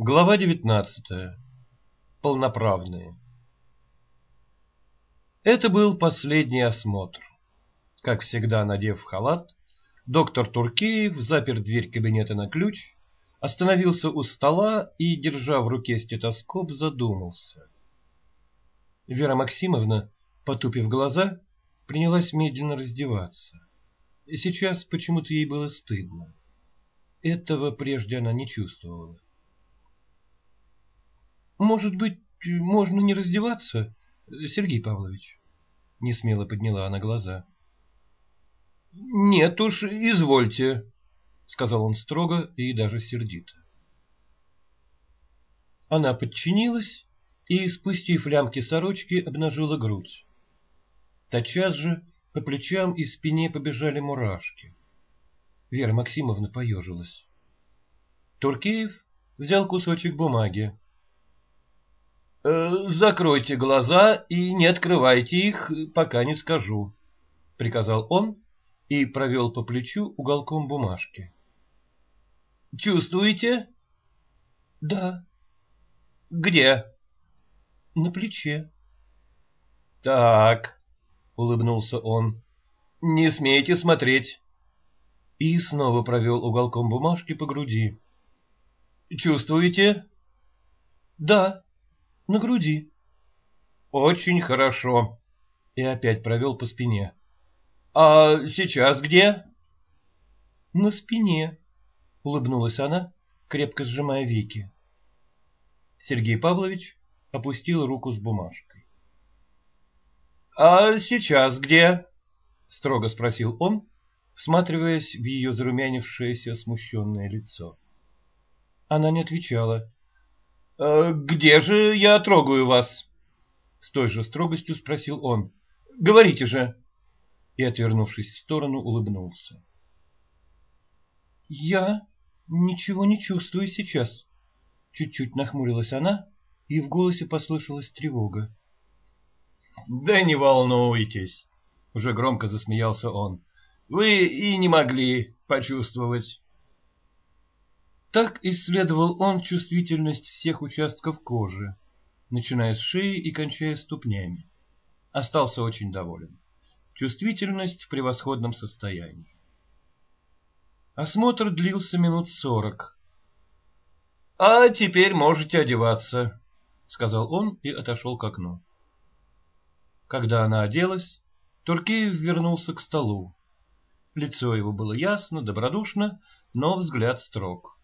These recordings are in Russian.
Глава девятнадцатая. Полноправные. Это был последний осмотр. Как всегда, надев халат, доктор Туркеев запер дверь кабинета на ключ, остановился у стола и, держа в руке стетоскоп, задумался. Вера Максимовна, потупив глаза, принялась медленно раздеваться. Сейчас почему-то ей было стыдно. Этого прежде она не чувствовала. «Может быть, можно не раздеваться, Сергей Павлович?» Несмело подняла она глаза. «Нет уж, извольте», — сказал он строго и даже сердито. Она подчинилась и, спустив лямки сорочки, обнажила грудь. Тотчас же по плечам и спине побежали мурашки. Вера Максимовна поежилась. Туркеев взял кусочек бумаги. «Э, «Закройте глаза и не открывайте их, пока не скажу», — приказал он и провел по плечу уголком бумажки. «Чувствуете?» «Да». «Где?» «На плече». «Так», улыбнулся он. Не смейте смотреть. И снова провел уголком бумажки по груди. Чувствуете? Да, на груди. Очень хорошо. И опять провел по спине. А сейчас где? На спине, улыбнулась она, крепко сжимая веки. Сергей Павлович опустил руку с бумажкой. «А сейчас где?» — строго спросил он, всматриваясь в ее зарумянившееся смущенное лицо. Она не отвечала. «А «Где же я трогаю вас?» С той же строгостью спросил он. «Говорите же!» И, отвернувшись в сторону, улыбнулся. «Я ничего не чувствую сейчас», — чуть-чуть нахмурилась она, и в голосе послышалась тревога. Да не волнуйтесь, уже громко засмеялся он. Вы и не могли почувствовать. Так исследовал он чувствительность всех участков кожи, начиная с шеи и кончая ступнями. Остался очень доволен. Чувствительность в превосходном состоянии. Осмотр длился минут сорок. — А теперь можете одеваться, — сказал он и отошел к окну. Когда она оделась, Туркеев вернулся к столу. Лицо его было ясно, добродушно, но взгляд строг.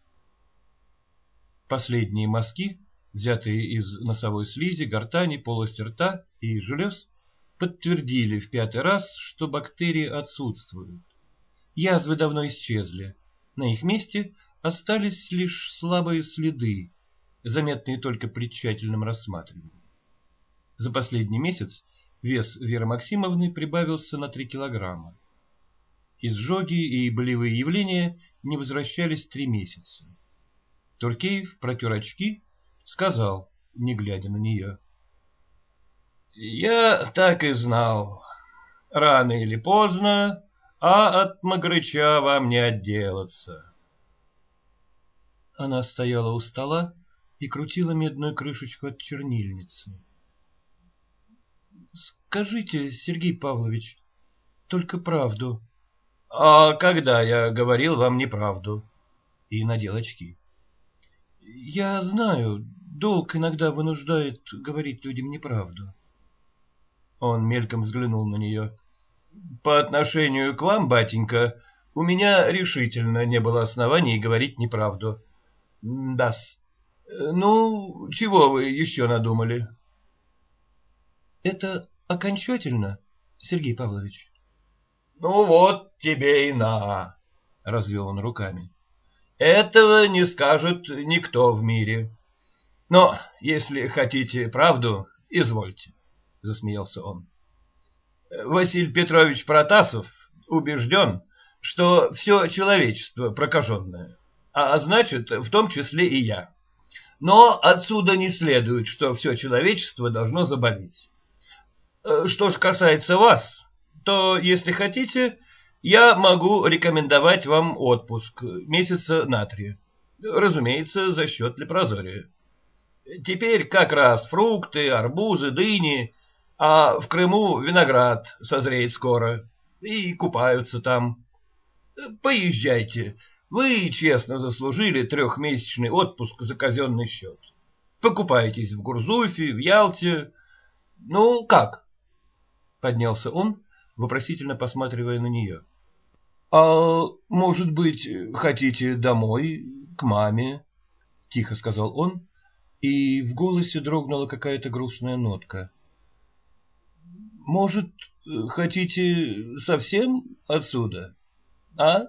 Последние мазки, взятые из носовой слизи, гортани, полости рта и желез, подтвердили в пятый раз, что бактерии отсутствуют. Язвы давно исчезли. На их месте остались лишь слабые следы, заметные только при тщательном рассматривании. За последний месяц Вес Веры Максимовны прибавился на три килограмма. Изжоги и болевые явления не возвращались три месяца. Туркеев протер очки, сказал, не глядя на нее. «Я так и знал. Рано или поздно, а от Магрыча вам не отделаться». Она стояла у стола и крутила медную крышечку от чернильницы. Скажите, Сергей Павлович, только правду. — А когда я говорил вам неправду? И надел очки. — Я знаю, долг иногда вынуждает говорить людям неправду. Он мельком взглянул на нее. — По отношению к вам, батенька, у меня решительно не было оснований говорить неправду. — Да-с. Ну, чего вы еще надумали? — это окончательно, Сергей Павлович? — Ну вот тебе и на, — развел он руками. — Этого не скажет никто в мире. Но, если хотите правду, извольте, — засмеялся он. Василий Петрович Протасов убежден, что все человечество прокаженное, а значит, в том числе и я. Но отсюда не следует, что все человечество должно заболеть. Э, что ж касается вас, то, если хотите, я могу рекомендовать вам отпуск месяца на три. Разумеется, за счет лепрозория. Теперь как раз фрукты, арбузы, дыни, а в Крыму виноград созреет скоро. И купаются там. Поезжайте. Вы честно заслужили трехмесячный отпуск за казенный счет. Покупайтесь в Гурзуфе, в Ялте. Ну, как? Поднялся он, вопросительно посматривая на нее. — А может быть, хотите домой, к маме? — тихо сказал он, и в голосе дрогнула какая-то грустная нотка. — Может, хотите совсем отсюда? А?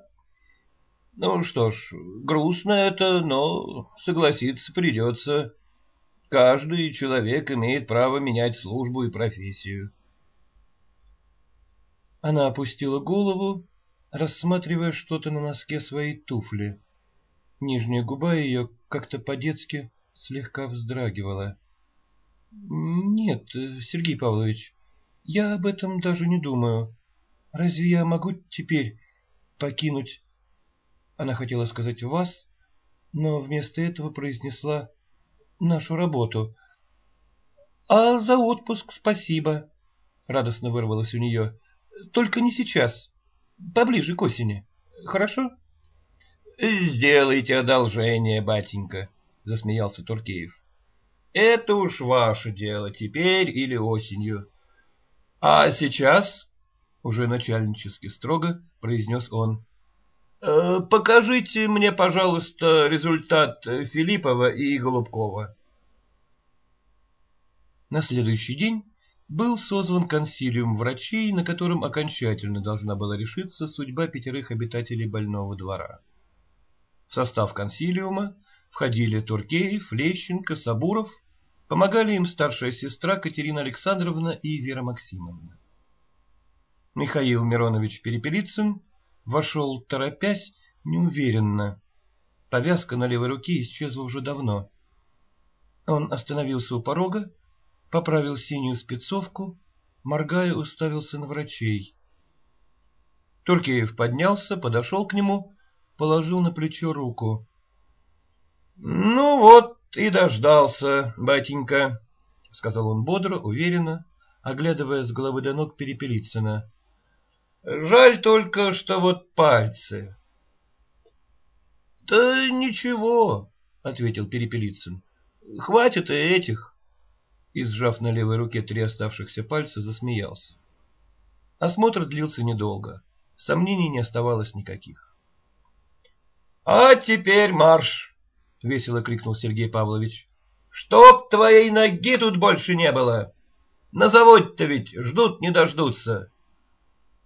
Ну что ж, грустно это, но согласиться придется. Каждый человек имеет право менять службу и профессию. Она опустила голову, рассматривая что-то на носке своей туфли. Нижняя губа ее как-то по-детски слегка вздрагивала. — Нет, Сергей Павлович, я об этом даже не думаю. Разве я могу теперь покинуть... Она хотела сказать «вас», но вместо этого произнесла «нашу работу». — А за отпуск спасибо, — радостно вырвалось у нее. Только не сейчас. Поближе к осени. Хорошо? — Сделайте одолжение, батенька, — засмеялся Туркеев. — Это уж ваше дело, теперь или осенью. — А сейчас, — уже начальнически строго произнес он, «Э, — покажите мне, пожалуйста, результат Филиппова и Голубкова. На следующий день был созван консилиум врачей, на котором окончательно должна была решиться судьба пятерых обитателей больного двора. В состав консилиума входили Туркеев, Лещенко, Сабуров, помогали им старшая сестра Катерина Александровна и Вера Максимовна. Михаил Миронович Перепелицын вошел, торопясь, неуверенно. Повязка на левой руке исчезла уже давно. Он остановился у порога, поправил синюю спецовку, моргая, уставился на врачей. Туркеев поднялся, подошел к нему, положил на плечо руку. — Ну вот и дождался, батенька, — сказал он бодро, уверенно, оглядывая с головы до ног Перепелицына. — Жаль только, что вот пальцы. — Да ничего, — ответил Перепелицын, — хватит и этих и, сжав на левой руке три оставшихся пальца, засмеялся. Осмотр длился недолго. Сомнений не оставалось никаких. — А теперь марш! — весело крикнул Сергей Павлович. — Чтоб твоей ноги тут больше не было! На заводе-то ведь ждут не дождутся.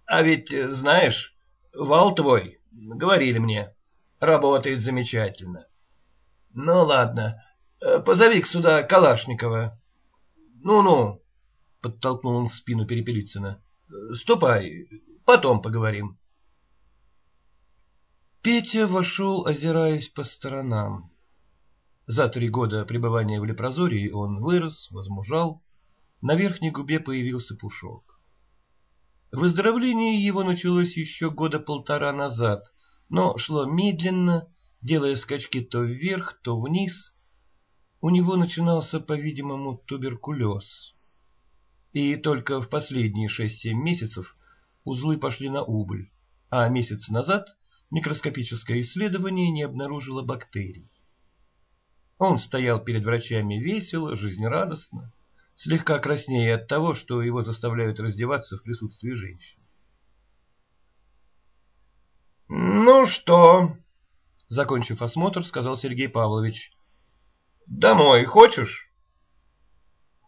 А ведь, знаешь, вал твой, говорили мне, работает замечательно. Ну, ладно, позови-ка сюда Калашникова. Ну-ну, подтолкнул он в спину Перепелицына. Ступай, потом поговорим. Петя вошел, озираясь по сторонам. За три года пребывания в Лепрозории он вырос, возмужал, на верхней губе появился пушок. Выздоровление его началось еще года полтора назад, но шло медленно, делая скачки то вверх, то вниз, у него начинался, по-видимому, туберкулез. И только в последние шесть-семь месяцев узлы пошли на убыль, а месяц назад микроскопическое исследование не обнаружило бактерий. Он стоял перед врачами весело, жизнерадостно, слегка краснея от того, что его заставляют раздеваться в присутствии женщин. «Ну что?» — закончив осмотр, сказал Сергей Павлович. Домой хочешь?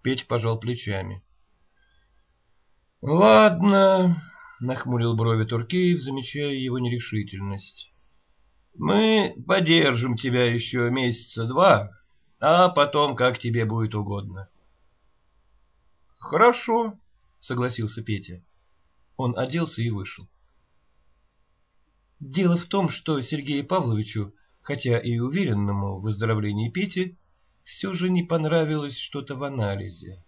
Петь пожал плечами. Ладно, нахмурил брови Туркеев, замечая его нерешительность. Мы подержим тебя еще месяца два, а потом как тебе будет угодно. Хорошо, согласился Петя. Он оделся и вышел. Дело в том, что Сергею Павловичу, хотя и уверенному в выздоровлении Пети, все же не понравилось что-то в анализе.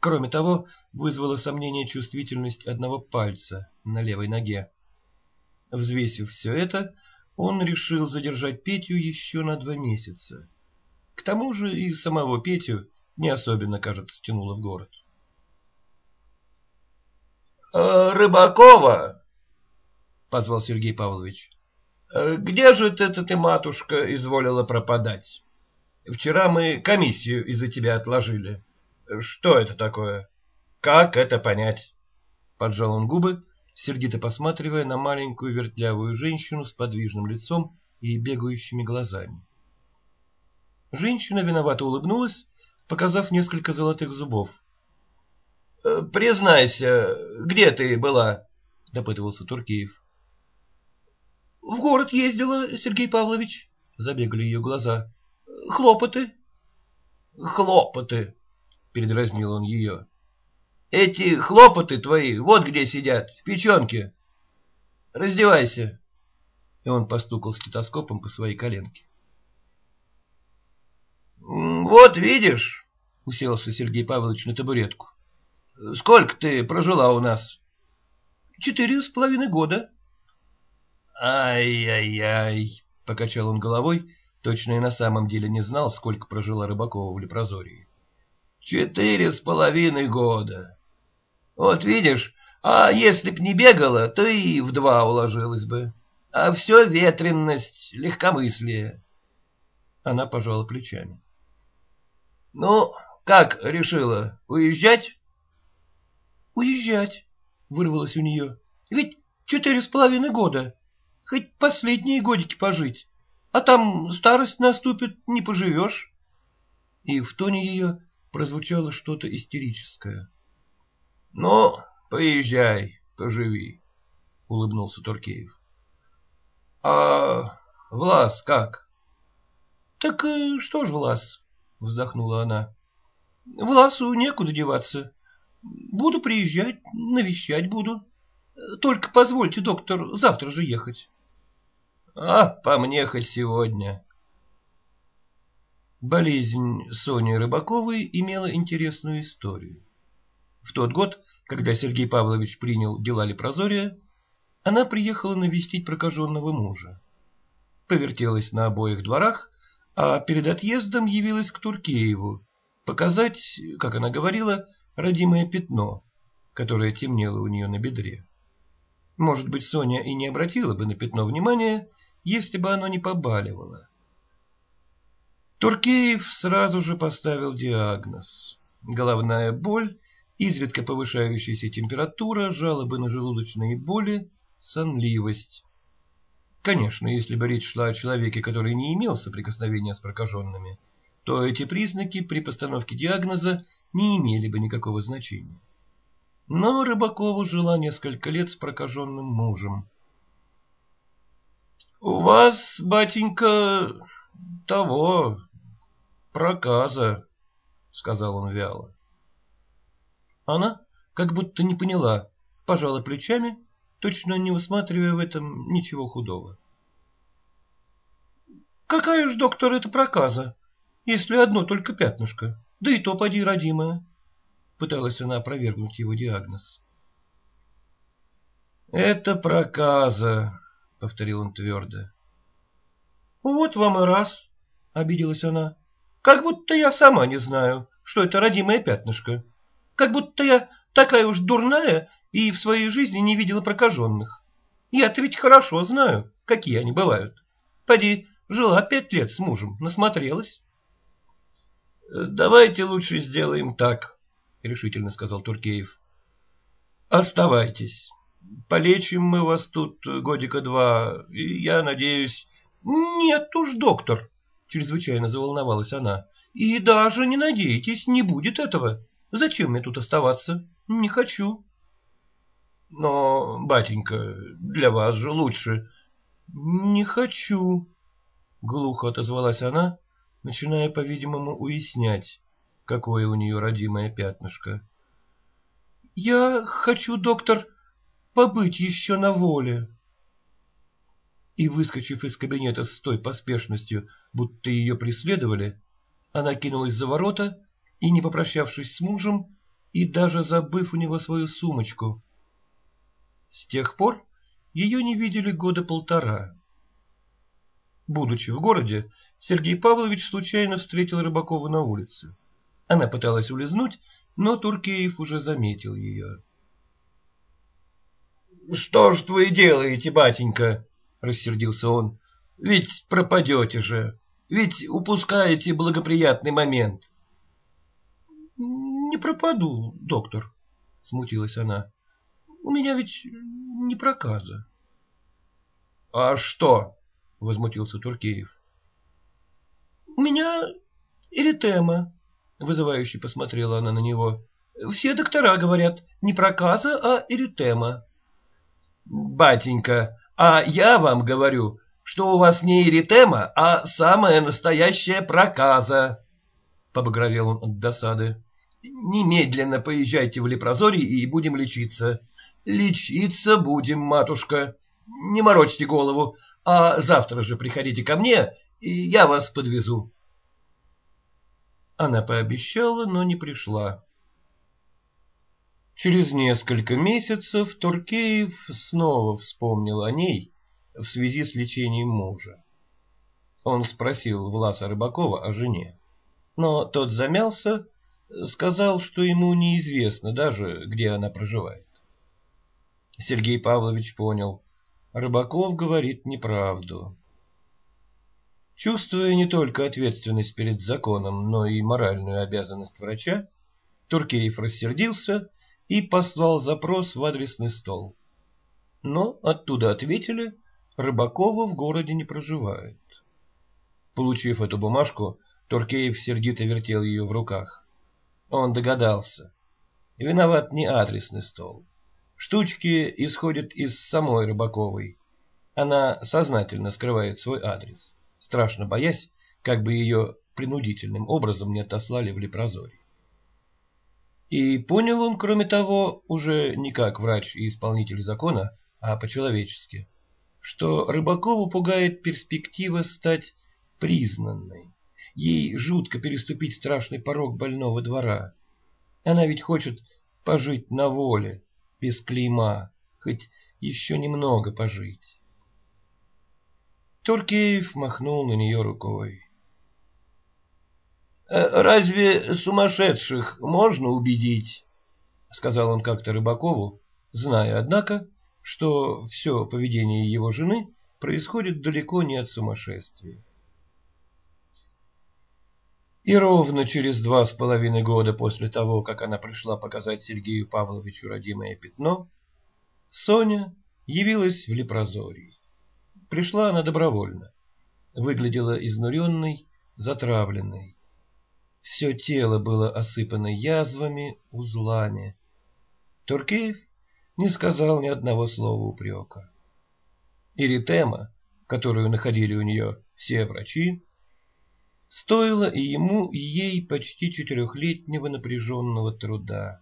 Кроме того, вызвало сомнение чувствительность одного пальца на левой ноге. Взвесив все это, он решил задержать Петю еще на два месяца. К тому же и самого Петю не особенно, кажется, тянуло в город. «Э, «Рыбакова!» — позвал Сергей Павлович. «Э, «Где же ты, ты, матушка, изволила пропадать? Вчера мы комиссию из-за тебя отложили. Что это такое? Как это понять?» Поджал он губы, сердито посматривая на маленькую вертлявую женщину с подвижным лицом и бегающими глазами. Женщина виновато улыбнулась, показав несколько золотых зубов. «Э, — Признайся, где ты была? — допытывался Туркеев. — В город ездила, Сергей Павлович, — забегали ее глаза. — Хлопоты. — Хлопоты, — передразнил он ее. — Эти хлопоты твои вот где сидят, в печенке. Раздевайся. И он постукал стетоскопом по своей коленке. Вот видишь, уселся Сергей Павлович на табуретку. Сколько ты прожила у нас? Четыре с половиной года. Ай-яй-яй, покачал он головой, точно и на самом деле не знал, сколько прожила Рыбакова в Лепрозории. Четыре с половиной года. Вот видишь, а если б не бегала, то и в два уложилась бы. А все ветренность, легкомыслие. Она пожала плечами. — Ну, как решила, уезжать? — Уезжать, — вырвалось у нее. — Ведь четыре с половиной года. Хоть последние годики пожить. А там старость наступит, не поживешь. И в тоне ее прозвучало что-то истерическое. — Ну, поезжай, поживи, — улыбнулся Туркеев. — А Влас как? — Так э, что ж, Влас, — вздохнула она. — Власу некуда деваться. Буду приезжать, навещать буду. Только позвольте, доктор, завтра же ехать. — А, по мне хоть сегодня. Болезнь Сони Рыбаковой имела интересную историю. В тот год, когда Сергей Павлович принял дела Лепрозория, она приехала навестить прокаженного мужа. Повертелась на обоих дворах а перед отъездом явилась к Туркееву показать, как она говорила, родимое пятно, которое темнело у нее на бедре. Может быть, Соня и не обратила бы на пятно внимания, если бы оно не побаливало. Туркеев сразу же поставил диагноз. Головная боль, изредка повышающаяся температура, жалобы на желудочные боли, сонливость. Конечно, если бы речь шла о человеке, который не имел соприкосновения с прокаженными, то эти признаки при постановке диагноза не имели бы никакого значения. Но Рыбакова жила несколько лет с прокаженным мужем. — У вас, батенька, того, проказа, — сказал он вяло. Она, как будто не поняла, пожала плечами точно не усматривая в этом ничего худого. «Какая ж, доктор, это проказа, если одно только пятнышко, да и то поди родимое?» Пыталась она опровергнуть его диагноз. «Это проказа», — повторил он твердо. «Вот вам и раз», — обиделась она. «Как будто я сама не знаю, что это родимое пятнышко. Как будто я такая уж дурная и в своей жизни не видела прокаженных. Я-то ведь хорошо знаю, какие они бывают. Поди, жила пять лет с мужем, насмотрелась. — Давайте лучше сделаем так, — решительно сказал Туркеев. — Оставайтесь. Полечим мы вас тут годика два, и я надеюсь... — Нет уж, доктор, — чрезвычайно заволновалась она. — И даже не надейтесь, не будет этого. Зачем мне тут оставаться? Не хочу. — Но, батенька, для вас же лучше. — Не хочу, — глухо отозвалась она, начиная, по-видимому, уяснять, какое у нее родимое пятнышко. — Я хочу, доктор, побыть еще на воле. И, выскочив из кабинета с той поспешностью, будто ее преследовали, она кинулась за ворота и, не попрощавшись с мужем, и даже забыв у него свою сумочку, с тех пор ее не видели года полтора. Будучи в городе, Сергей Павлович случайно встретил Рыбакова на улице. Она пыталась улизнуть, но Туркеев уже заметил ее. — Что ж вы делаете, батенька? — рассердился он. — Ведь пропадете же. Ведь упускаете благоприятный момент. — Не пропаду, доктор, — смутилась она. — У меня ведь не проказа. — А что? — возмутился Туркеев. — У меня эритема, — вызывающе посмотрела она на него. — Все доктора говорят, не проказа, а эритема. — Батенька, а я вам говорю, что у вас не эритема, а самая настоящая проказа. Побагровел он от досады. Немедленно поезжайте в Лепрозорий и будем лечиться. Лечиться будем, матушка. Не морочьте голову, а завтра же приходите ко мне, и я вас подвезу. Она пообещала, но не пришла. Через несколько месяцев Туркеев снова вспомнил о ней в связи с лечением мужа. Он спросил Власа Рыбакова о жене, но тот замялся, сказал, что ему неизвестно даже, где она проживает. Сергей Павлович понял, Рыбаков говорит неправду. Чувствуя не только ответственность перед законом, но и моральную обязанность врача, Туркеев рассердился и послал запрос в адресный стол. Но оттуда ответили, Рыбакова в городе не проживает. Получив эту бумажку, Туркеев сердито вертел ее в руках. Он догадался. Виноват не адресный стол. Штучки исходят из самой Рыбаковой. Она сознательно скрывает свой адрес, страшно боясь, как бы ее принудительным образом не отослали в Лепрозорий. И понял он, кроме того, уже не как врач и исполнитель закона, а по-человечески, что Рыбакову пугает перспектива стать признанной. Ей жутко переступить страшный порог больного двора. Она ведь хочет пожить на воле, без клейма, хоть еще немного пожить. Туркеев махнул на нее рукой. «Э, «Разве сумасшедших можно убедить?» — сказал он как-то Рыбакову, зная, однако, что все поведение его жены происходит далеко не от сумасшествия. И ровно через два с половиной года после того, как она пришла показать Сергею Павловичу родимое пятно, Соня явилась в Лепрозорий. Пришла она добровольно. Выглядела изнуренной, затравленной. Все тело было осыпано язвами, узлами. Туркеев не сказал ни одного слова упрека. Иритема, которую находили у нее все врачи, стоила и ему, и ей почти четырехлетнего напряженного труда.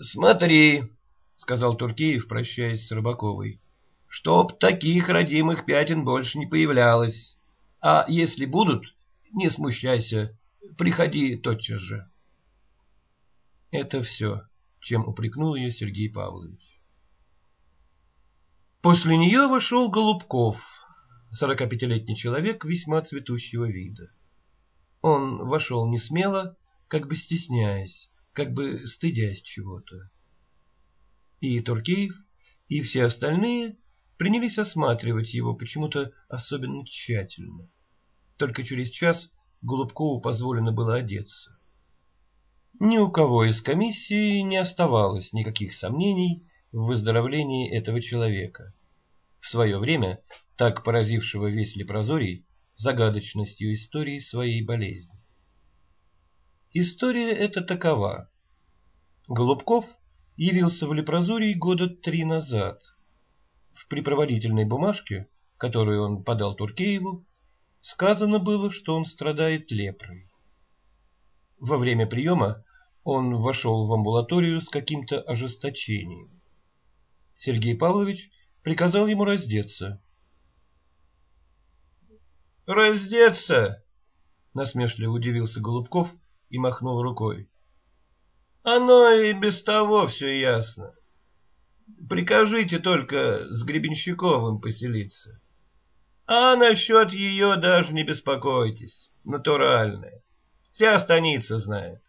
«Смотри», — сказал Туркеев, прощаясь с Рыбаковой, — «чтоб таких родимых пятен больше не появлялось. А если будут, не смущайся, приходи тотчас же». Это все чем упрекнул ее Сергей Павлович. После нее вошел Голубков, сорокапятилетний человек весьма цветущего вида. Он вошел не смело, как бы стесняясь, как бы стыдясь чего-то. И Туркеев, и все остальные принялись осматривать его почему-то особенно тщательно. Только через час Голубкову позволено было одеться. Ни у кого из комиссии не оставалось никаких сомнений в выздоровлении этого человека, в свое время так поразившего весь Лепрозорий загадочностью истории своей болезни. История эта такова. Голубков явился в Лепрозорий года три назад. В припроводительной бумажке, которую он подал Туркееву, сказано было, что он страдает лепрой. Во время приема он вошел в амбулаторию с каким-то ожесточением. Сергей Павлович приказал ему раздеться. «Раздеться?» — насмешливо удивился Голубков и махнул рукой. «Оно и без того все ясно. Прикажите только с Гребенщиковым поселиться. А насчет ее даже не беспокойтесь, натуральная. Вся станица знает.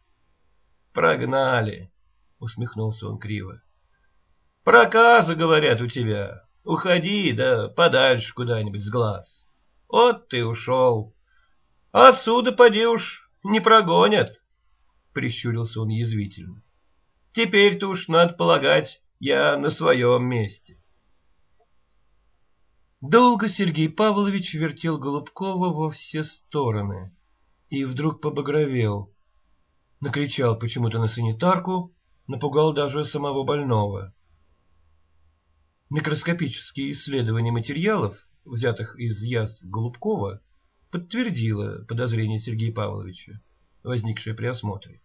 Прогнали, усмехнулся он криво. Проказы, говорят, у тебя. Уходи, да подальше куда-нибудь с глаз. Вот ты ушел. Отсюда, поди уж, не прогонят, прищурился он язвительно. Теперь-то уж, надо полагать, я на своем месте. Долго Сергей Павлович вертел Голубкова во все стороны и вдруг побагровел. Накричал почему-то на санитарку, напугал даже самого больного. Микроскопические исследования материалов, взятых из язв Голубкова, подтвердило подозрение Сергея Павловича, возникшее при осмотре.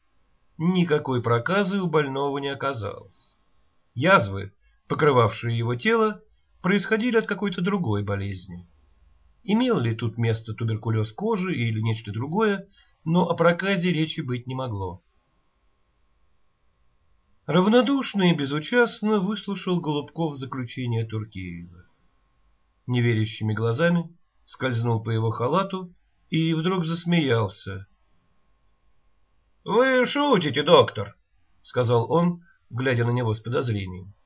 Никакой проказы у больного не оказалось. Язвы, покрывавшие его тело, происходили от какой-то другой болезни. Имел ли тут место туберкулез кожи или нечто другое, но о проказе речи быть не могло. Равнодушно и безучастно выслушал Голубков заключение Туркеева. Неверящими глазами скользнул по его халату и вдруг засмеялся. — Вы шутите, доктор, — сказал он, глядя на него с подозрением. —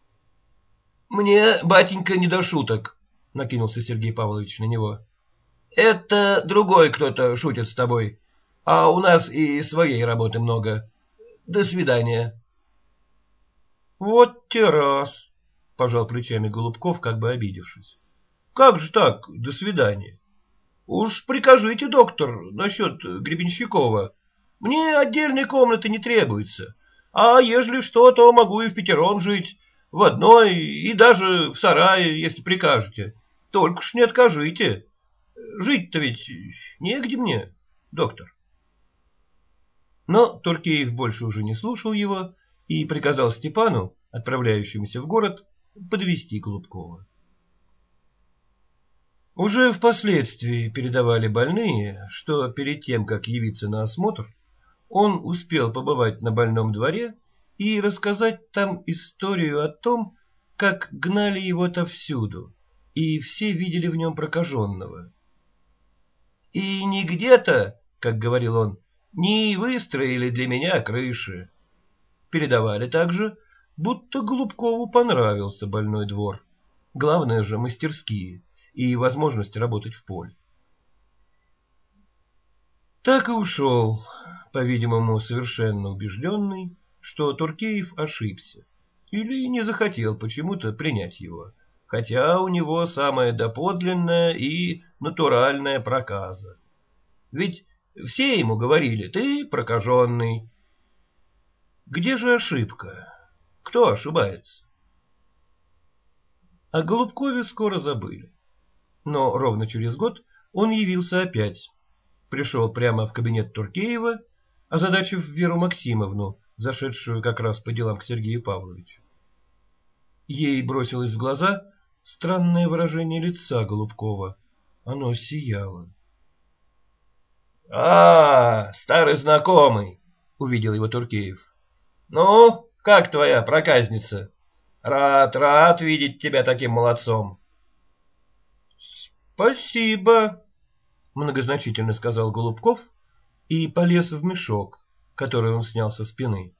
Мне, батенька, не до шуток, — накинулся Сергей Павлович на него. — Это другой кто-то шутит с тобой, а у нас и своей работы много. До свидания. — Вот те раз, — пожал плечами Голубков, как бы обидевшись. — Как же так, до свидания? Уж прикажите, доктор, насчет Гребенщикова. Мне отдельной комнаты не требуется, а ежели что, то могу и в пятером жить, в одной и даже в сарае, если прикажете. Только уж не откажите. Жить-то ведь негде мне, доктор. Но Туркеев больше уже не слушал его и приказал Степану, отправляющемуся в город, подвести Голубкова. Уже впоследствии передавали больные, что перед тем, как явиться на осмотр, он успел побывать на больном дворе и рассказать там историю о том, как гнали его отовсюду, и все видели в нем прокаженного. «И не где-то, как говорил он, не выстроили для меня крыши». Передавали также, будто Голубкову понравился больной двор. Главное же мастерские и возможность работать в поле. Так и ушел, по-видимому, совершенно убежденный, что Туркеев ошибся или не захотел почему-то принять его, хотя у него самая доподлинная и натуральная проказа. Ведь все ему говорили, ты прокаженный. Где же ошибка? Кто ошибается? О Голубкове скоро забыли. Но ровно через год он явился опять. Пришел прямо в кабинет Туркеева, озадачив Веру Максимовну, зашедшую как раз по делам к Сергею Павловичу. Ей бросилось в глаза странное выражение лица Голубкова. Оно сияло. — А, старый знакомый, — увидел его Туркеев. — Ну, как твоя проказница? Рад, рад видеть тебя таким молодцом. — Спасибо, — многозначительно сказал Голубков и полез в мешок, который он снял со спины.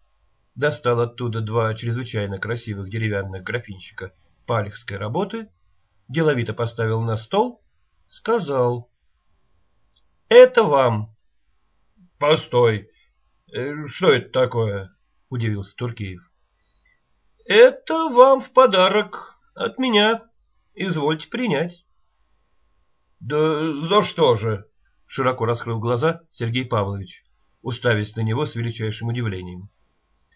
Достал оттуда два чрезвычайно красивых деревянных графинчика палехской работы, деловито поставил на стол, сказал — это вам. — Постой. Э, что это такое? — удивился Туркеев. — Это вам в подарок от меня. Извольте принять. — Да за что же? — широко раскрыл глаза Сергей Павлович, уставясь на него с величайшим удивлением.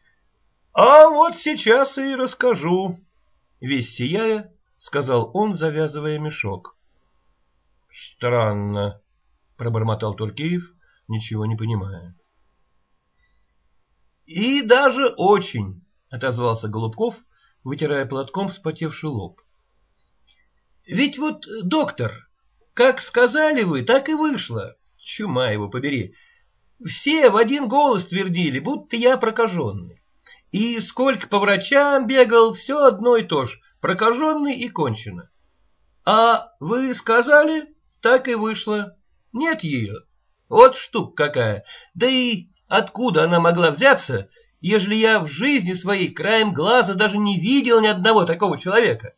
— А вот сейчас и расскажу. Весь сияя, сказал он, завязывая мешок. — Странно, пробормотал Туркеев, ничего не понимая. И даже очень, отозвался Голубков, вытирая платком вспотевший лоб. Ведь вот, доктор, как сказали вы, так и вышло. Чума его побери. Все в один голос твердили, будто я прокаженный. И сколько по врачам бегал, все одно и то же, прокаженный и кончено. А вы сказали, Так и вышло. Нет ее. Вот штука какая. Да и откуда она могла взяться, ежели я в жизни своей краем глаза даже не видел ни одного такого человека?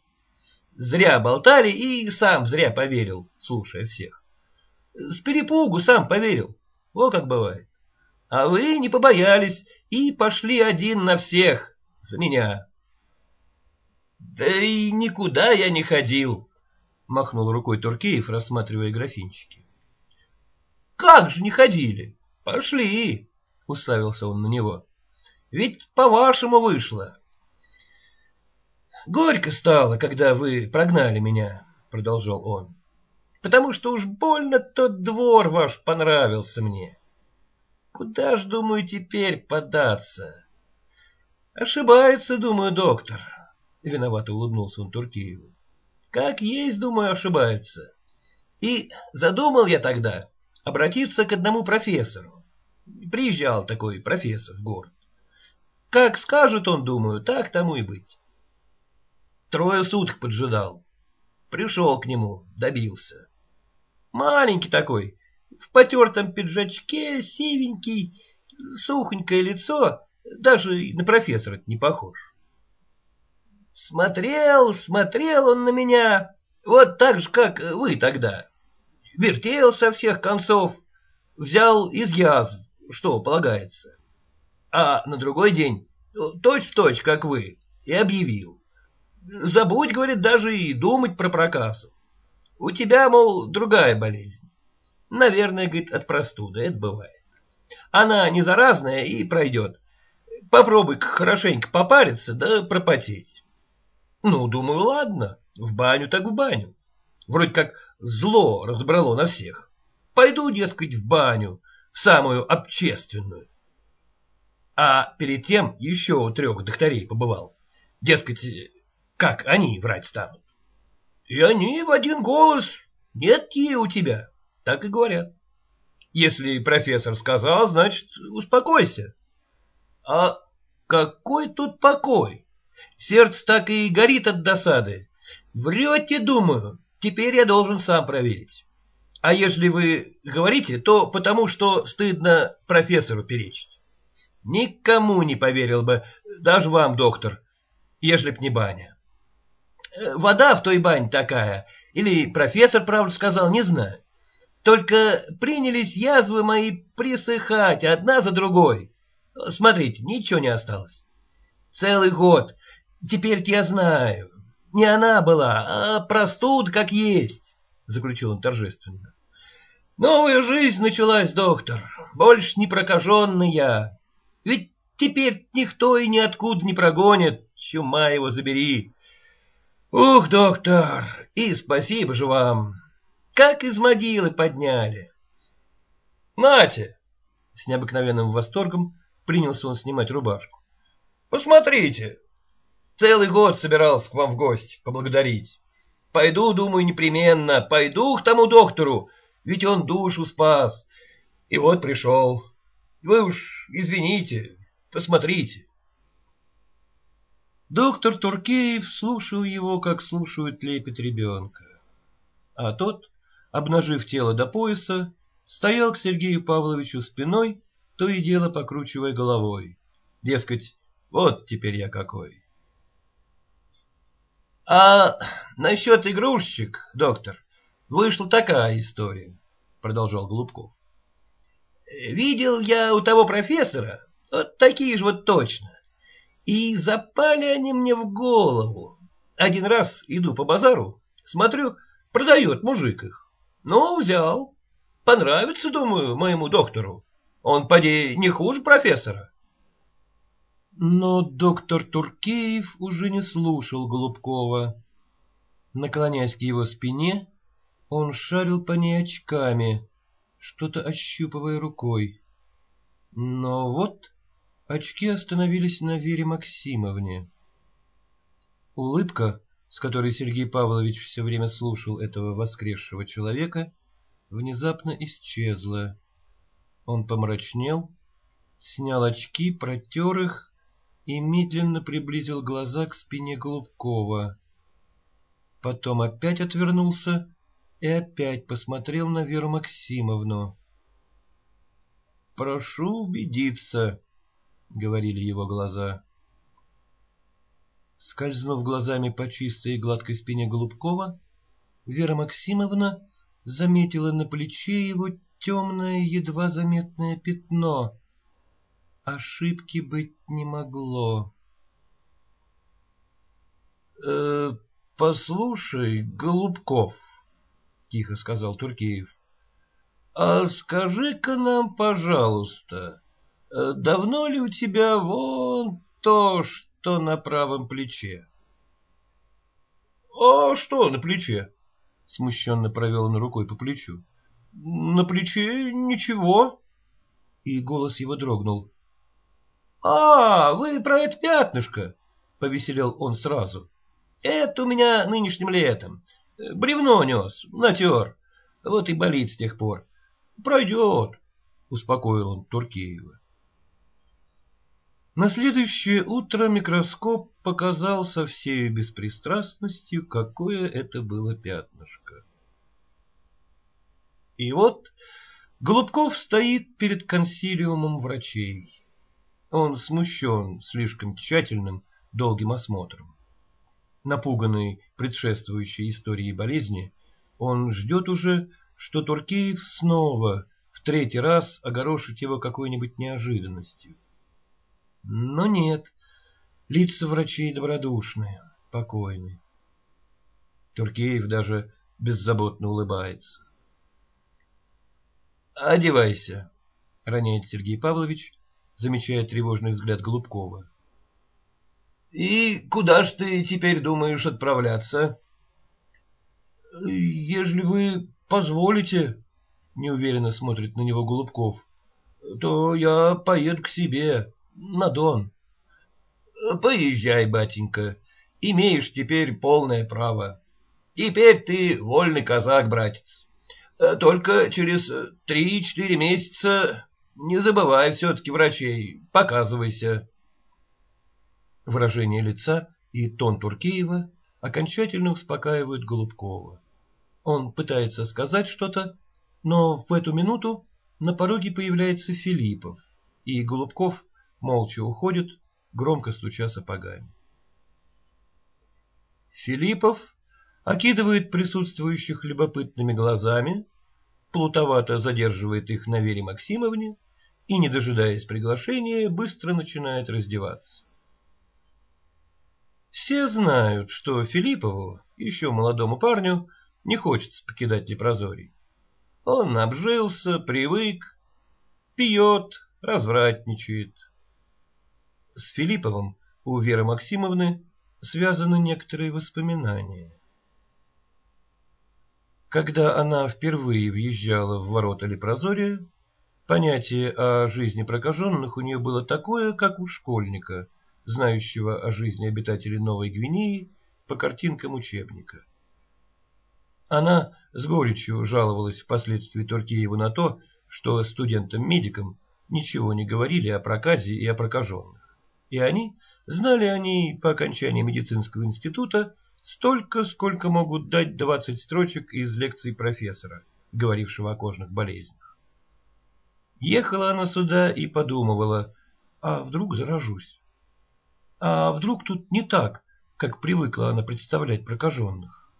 Зря болтали и сам зря поверил, слушая всех. С перепугу сам поверил. Вот как бывает. А вы не побоялись и пошли один на всех за меня. Да и никуда я не ходил, махнул рукой Туркеев, рассматривая графинчики. Как же не ходили? Пошли, уставился он на него. Ведь по-вашему вышло. Горько стало, когда вы прогнали меня, продолжал он. Потому что уж больно тот двор ваш понравился мне. Куда ж, думаю, теперь податься? Ошибается, думаю, доктор. Виновато улыбнулся он Туркееву. Как есть, думаю, ошибается. И задумал я тогда обратиться к одному профессору. Приезжал такой профессор в город. Как скажет он, думаю, так тому и быть. Трое суток поджидал. Пришел к нему, добился. Маленький такой, в потертом пиджачке, сивенький, сухонькое лицо, даже на профессора не похож. Смотрел, смотрел он на меня, вот так же, как вы тогда. Вертел со всех концов, взял из язв, что полагается. А на другой день, точь-в-точь, точь, как вы, и объявил. Забудь, говорит, даже и думать про проказу. У тебя, мол, другая болезнь. Наверное, говорит, от простуды, это бывает. Она не заразная и пройдет. Попробуй хорошенько попариться, да пропотеть. Ну, думаю, ладно, в баню так в баню. Вроде как зло разбрало на всех. Пойду, дескать, в баню, в самую общественную. А перед тем еще у трех докторей побывал. Дескать, как они врать станут. И они в один голос «нет ей у тебя». Так и говорят. Если профессор сказал, значит, успокойся. А какой тут покой? Сердце так и горит от досады. Врете, думаю, теперь я должен сам проверить. А если вы говорите, то потому что стыдно профессору перечить. Никому не поверил бы, даже вам, доктор, ежели б не баня. Э, вода в той бане такая, или профессор правду сказал, не знаю. Только принялись язвы мои присыхать одна за другой. Смотрите, ничего не осталось. Целый год. Теперь я знаю. Не она была, а простуд как есть, заключил он торжественно. Новая жизнь началась, доктор. Больше не прокаженный я. Ведь теперь никто и ниоткуда не прогонит. Чума его забери. Ух, доктор, и спасибо же вам как из могилы подняли. Нате! С необыкновенным восторгом принялся он снимать рубашку. Посмотрите! Целый год собирался к вам в гости поблагодарить. Пойду, думаю, непременно, пойду к тому доктору, ведь он душу спас. И вот пришел. Вы уж извините, посмотрите. Доктор Туркеев слушал его, как слушают лепет ребенка. А тот обнажив тело до пояса, стоял к Сергею Павловичу спиной, то и дело покручивая головой. Дескать, вот теперь я какой. — А насчет игрушечек, доктор, вышла такая история, — продолжал Голубков. — Видел я у того профессора, вот такие же вот точно, и запали они мне в голову. Один раз иду по базару, смотрю, продает мужик их. Ну, взял. Понравится, думаю, моему доктору. Он, поди, не хуже профессора. Но доктор Туркеев уже не слушал Голубкова. Наклоняясь к его спине, он шарил по ней очками, что-то ощупывая рукой. Но вот очки остановились на Вере Максимовне. Улыбка, с которой Сергей Павлович все время слушал этого воскресшего человека, внезапно исчезла. Он помрачнел, снял очки, протер их и медленно приблизил глаза к спине Голубкова. Потом опять отвернулся и опять посмотрел на Веру Максимовну. «Прошу убедиться», — говорили его глаза. Скользнув глазами по чистой и гладкой спине Голубкова, Вера Максимовна заметила на плече его темное, едва заметное пятно. Ошибки быть не могло. «Э, — Послушай, Голубков, — тихо сказал Туркеев, — а скажи-ка нам, пожалуйста, давно ли у тебя вон то, что на правом плече? — А что на плече? — смущенно провел он рукой по плечу. — На плече ничего. И голос его дрогнул. — А, вы про это пятнышко! — повеселел он сразу. — Это у меня нынешним летом. Бревно нес, натер. Вот и болит с тех пор. Пройдет, — успокоил он Туркеева. На следующее утро микроскоп показал со всей беспристрастностью, какое это было пятнышко. И вот Голубков стоит перед консилиумом врачей. Он смущен слишком тщательным, долгим осмотром. Напуганный предшествующей историей болезни, он ждет уже, что Туркеев снова в третий раз огорошит его какой-нибудь неожиданностью. Но нет, лица врачей добродушные, покойные. Туркеев даже беззаботно улыбается. «Одевайся», — роняет Сергей Павлович, замечая тревожный взгляд Голубкова. И куда ж ты теперь думаешь отправляться? — Ежели вы позволите, — неуверенно смотрит на него Голубков, — то я поеду к себе, на Дон. — Поезжай, батенька, имеешь теперь полное право. Теперь ты вольный казак, братец. Только через три-четыре месяца не забывай все-таки врачей, показывайся. Выражение лица и тон Туркеева окончательно успокаивают Голубкова. Он пытается сказать что-то, но в эту минуту на пороге появляется Филиппов, и Голубков молча уходит, громко стуча сапогами. Филиппов окидывает присутствующих любопытными глазами, плутовато задерживает их на Вере Максимовне и, не дожидаясь приглашения, быстро начинает раздеваться. Все знают, что Филиппову, еще молодому парню, не хочется покидать Лепрозорий. Он обжился, привык, пьет, развратничает. С Филипповым у Веры Максимовны связаны некоторые воспоминания. Когда она впервые въезжала в ворота Лепрозория, понятие о жизни прокаженных у нее было такое, как у школьника – знающего о жизни обитателей Новой Гвинеи по картинкам учебника. Она с горечью жаловалась впоследствии Туркееву на то, что студентам-медикам ничего не говорили о проказе и о прокаженных. И они знали они по окончании медицинского института столько, сколько могут дать 20 строчек из лекций профессора, говорившего о кожных болезнях. Ехала она сюда и подумывала, а вдруг заражусь? А вдруг тут не так, как привыкла она представлять прокаженных?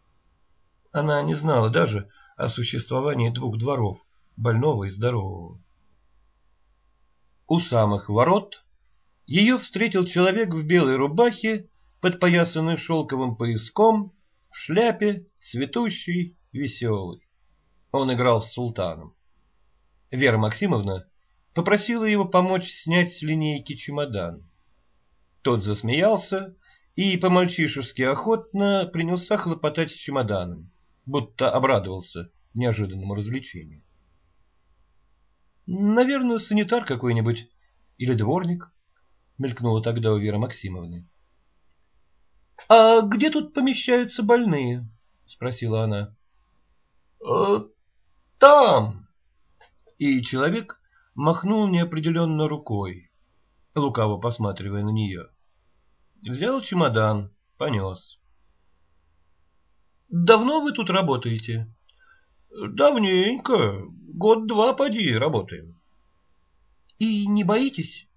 Она не знала даже о существовании двух дворов, больного и здорового. У самых ворот ее встретил человек в белой рубахе, подпоясанный шелковым пояском, в шляпе, цветущий, веселый. Он играл с султаном. Вера Максимовна попросила его помочь снять с линейки чемодан. Тот засмеялся и по-мальчишески охотно принялся хлопотать с чемоданом, будто обрадовался неожиданному развлечению. «Наверное, санитар какой-нибудь или дворник», — мелькнуло тогда у Веры Максимовны. «А где тут помещаются больные?» — спросила она. «Э, «Там!» И человек махнул неопределенно рукой лукаво посматривая на нее. Взял чемодан, понес. «Давно вы тут работаете?» Давненько, год-два поди работаем. И не боитесь?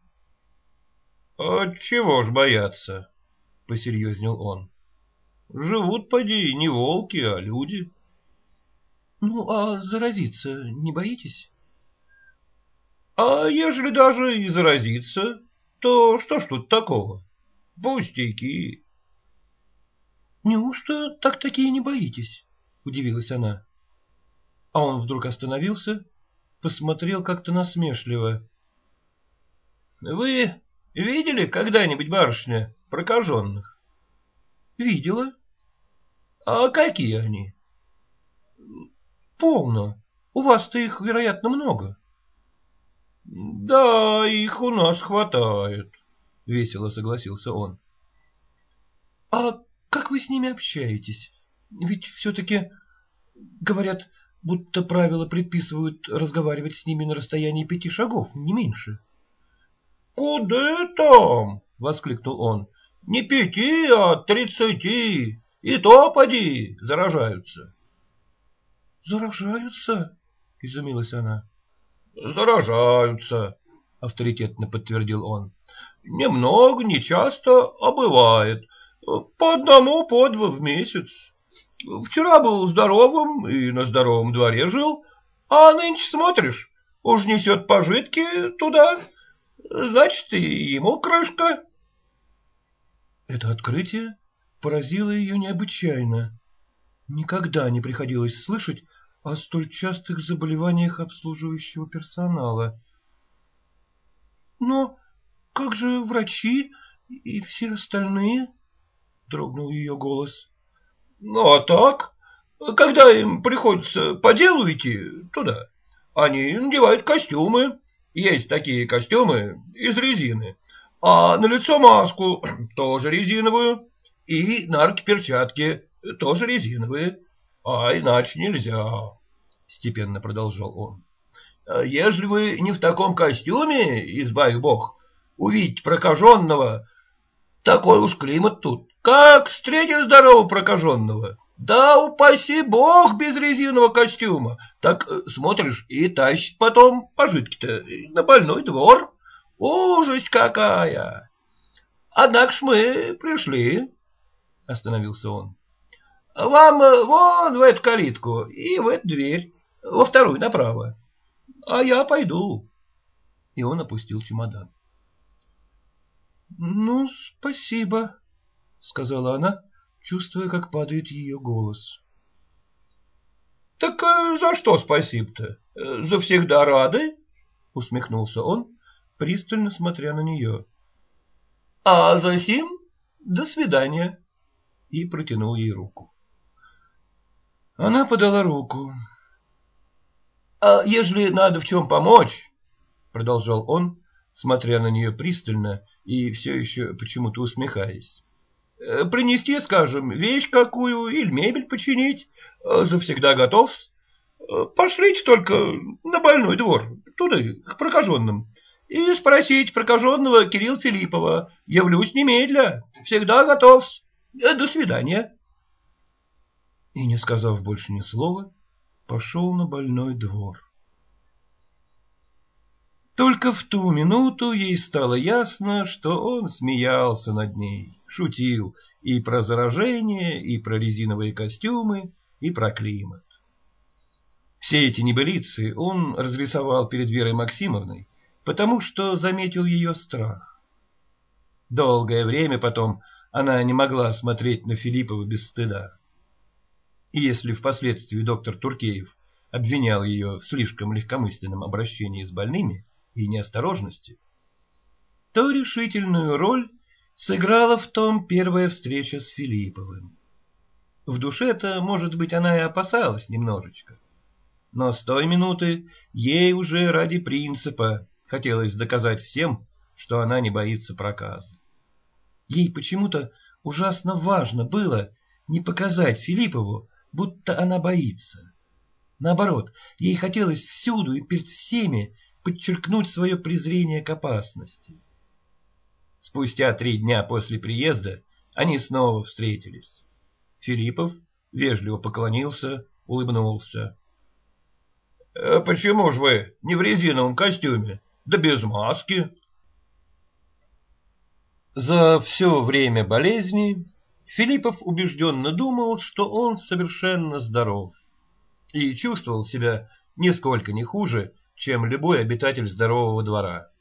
Отчего ж бояться, посерьезнел он. Живут, поди, не волки, а люди. Ну, а заразиться не боитесь? А ежели даже и заразиться, то что ж тут такого? Пустяки. Неужто так такие не боитесь? Удивилась она. А он вдруг остановился, посмотрел как-то насмешливо. Вы видели когда-нибудь, барышня, прокаженных? Видела. А какие они? Полно. У вас-то их, вероятно, много. Да, их у нас хватает, весело согласился он. А как вы с ними общаетесь? Ведь все-таки, говорят, будто правила предписывают разговаривать с ними на расстоянии пяти шагов, не меньше. — Куда там? — воскликнул он. — Не пяти, а тридцати. И то, поди, заражаются. — Заражаются? — изумилась она. — Заражаются, — авторитетно подтвердил он. — Немного, нечасто, а бывает. По одному, по два в месяц. Вчера был здоровым и на здоровом дворе жил, а нынче смотришь, уж несет пожитки туда, значит, и ему крышка. Это открытие поразило ее необычайно. Никогда не приходилось слышать о столь частых заболеваниях обслуживающего персонала. Но как же врачи и все остальные? — дрогнул ее голос. — Ну, а так, когда им приходится по делу идти туда, они надевают костюмы. Есть такие костюмы из резины, а на лицо маску тоже резиновую, и нарки-перчатки тоже резиновые, а иначе нельзя, — степенно продолжал он. — Ежели вы не в таком костюме, избавь бог, увидите прокаженного, такой уж климат тут. Как встретишь здорового прокаженного? Да упаси бог без резинового костюма. Так э, смотришь и тащит потом пожитки-то на больной двор. Ужасть какая! Однако ж мы пришли, — остановился он. Вам э, вон в эту калитку и в эту дверь, во вторую направо. А я пойду. И он опустил чемодан. — Ну, спасибо, — сказала она, чувствуя, как падает ее голос. — Так э, за что спасибо-то? Э, Завсегда рады? — усмехнулся он, пристально смотря на нее. — А за сим до свидания. И протянул ей руку. Она подала руку. — А ежели надо в чем помочь, — продолжал он, смотря на нее пристально и все еще почему-то усмехаясь. «Э, принести, скажем, вещь какую или мебель починить, э, завсегда готов. Э, пошлите только на больной двор, туда, к прокаженным, и спросить прокаженного Кирилла Филиппова. Явлюсь немедля, всегда готов. До свидания. И, не сказав больше ни слова, пошел на больной двор. Только в ту минуту ей стало ясно, что он смеялся над ней, шутил и про заражение, и про резиновые костюмы, и про климат. Все эти небылицы он разрисовал перед Верой Максимовной, потому что заметил ее страх. Долгое время потом она не могла смотреть на Филиппова без стыда. И если впоследствии доктор Туркеев обвинял ее в слишком легкомысленном обращении с больными, и неосторожности, то решительную роль сыграла в том первая встреча с Филипповым. В душе-то, может быть, она и опасалась немножечко. Но с той минуты ей уже ради принципа хотелось доказать всем, что она не боится проказа. Ей почему-то ужасно важно было не показать Филиппову, будто она боится. Наоборот, ей хотелось всюду и перед всеми подчеркнуть свое презрение к опасности. Спустя три дня после приезда они снова встретились. Филиппов вежливо поклонился, улыбнулся. Э, почему же вы не в резиновом костюме, да без маски? За все время болезни Филиппов убежденно думал, что он совершенно здоров и чувствовал себя нисколько не хуже, чем любой обитатель здорового двора.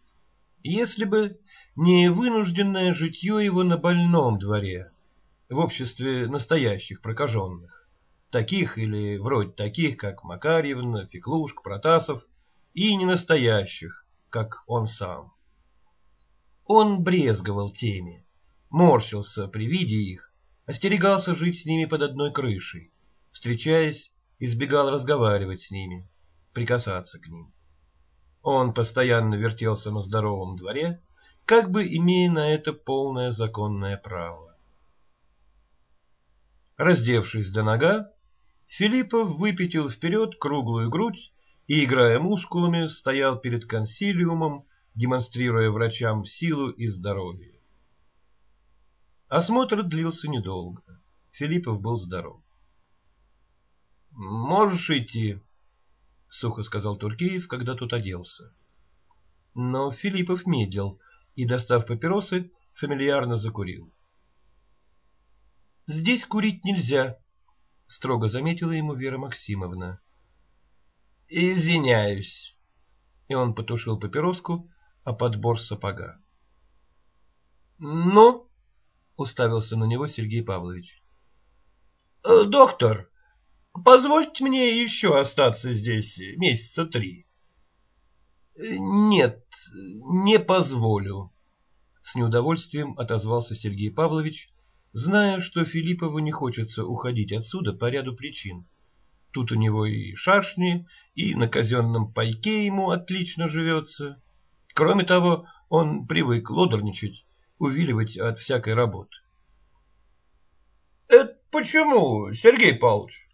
Если бы не вынужденное житье его на больном дворе, в обществе настоящих прокаженных, таких или вроде таких, как Макарьевна, Феклушка, Протасов, и не настоящих, как он сам. Он брезговал теми, морщился при виде их, остерегался жить с ними под одной крышей, встречаясь, избегал разговаривать с ними, прикасаться к ним. Он постоянно вертелся на здоровом дворе, как бы имея на это полное законное право. Раздевшись до нога, Филиппов выпятил вперед круглую грудь и, играя мускулами, стоял перед консилиумом, демонстрируя врачам силу и здоровье. Осмотр длился недолго. Филиппов был здоров. «Можешь идти», — сухо сказал Туркеев, когда тот оделся. Но Филиппов медлил и, достав папиросы, фамильярно закурил. «Здесь курить нельзя», — строго заметила ему Вера Максимовна. «Извиняюсь». И он потушил папироску, а подбор сапога. «Ну?» — уставился на него Сергей Павлович. «Э, «Доктор, позвольте мне еще остаться здесь месяца три». «Нет, не позволю», — с неудовольствием отозвался Сергей Павлович, зная, что Филиппову не хочется уходить отсюда по ряду причин. Тут у него и шашни, и на казенном пайке ему отлично живется. Кроме того, он привык лодорничать, увиливать от всякой работы. — Это почему, Сергей Павлович?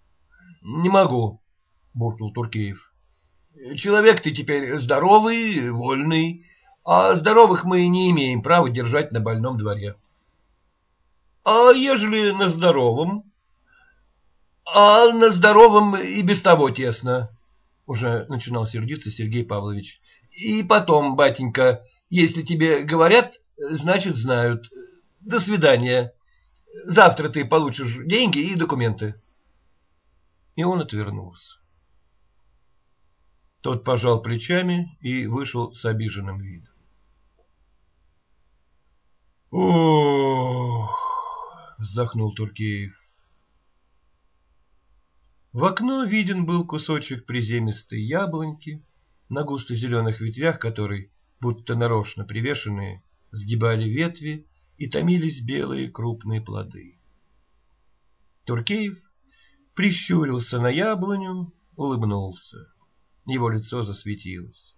— Не могу, — буркнул Туркеев. — Человек ты теперь здоровый, вольный, а здоровых мы не имеем права держать на больном дворе. — А ежели на здоровом? — А на здоровом и без того тесно, — уже начинал сердиться Сергей Павлович. И потом, батенька, если тебе говорят, значит знают. До свидания. Завтра ты получишь деньги и документы. И он отвернулся. Тот пожал плечами и вышел с обиженным видом. «Ох!» — вздохнул Туркеев. В окно виден был кусочек приземистой яблоньки, на густо-зеленых ветвях которой, будто нарочно привешенные, сгибали ветви и томились белые крупные плоды. Туркеев прищурился на яблоню, улыбнулся. Его лицо засветилось.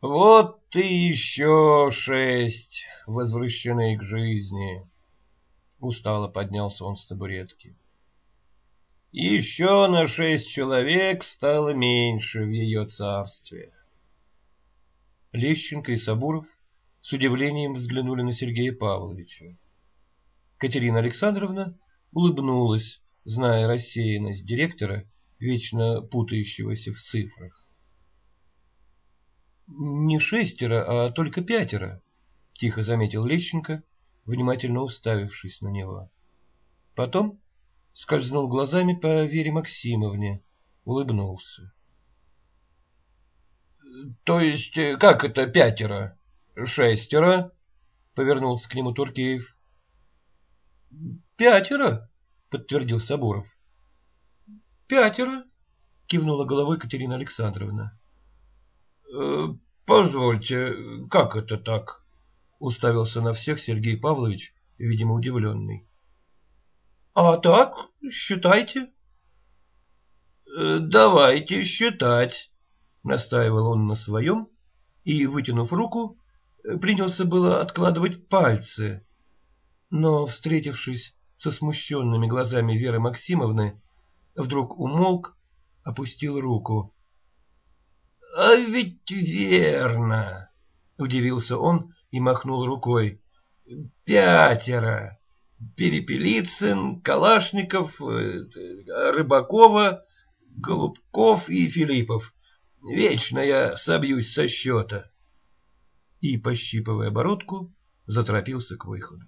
«Вот и еще шесть, возвращенные к жизни!» Устало поднялся он с табуретки. Еще на шесть человек стало меньше в ее царстве. Лещенко и Сабуров с удивлением взглянули на Сергея Павловича. Катерина Александровна улыбнулась, зная рассеянность директора, вечно путающегося в цифрах. «Не шестеро, а только пятеро», — тихо заметил Лещенко, внимательно уставившись на него. Потом скользнул глазами по Вере Максимовне, улыбнулся. — То есть э, как это пятеро? Шестеро? — повернулся к нему Туркеев. — Пятеро, — подтвердил Сабуров. — Пятеро, — кивнула головой Катерина Александровна. «Э, — Позвольте, как это так? — уставился на всех Сергей Павлович, видимо, удивленный. — А так, считайте. Э, — Давайте считать, — настаивал он на своем, и, вытянув руку, принялся было откладывать пальцы. Но, встретившись со смущенными глазами Веры Максимовны, вдруг умолк, опустил руку. — А ведь верно, — удивился он и махнул рукой. — Пятеро. Перепелицын, Калашников, э, Рыбакова, Голубков и Филиппов. Вечно я собьюсь со счета. И, пощипывая бородку, заторопился к выходу.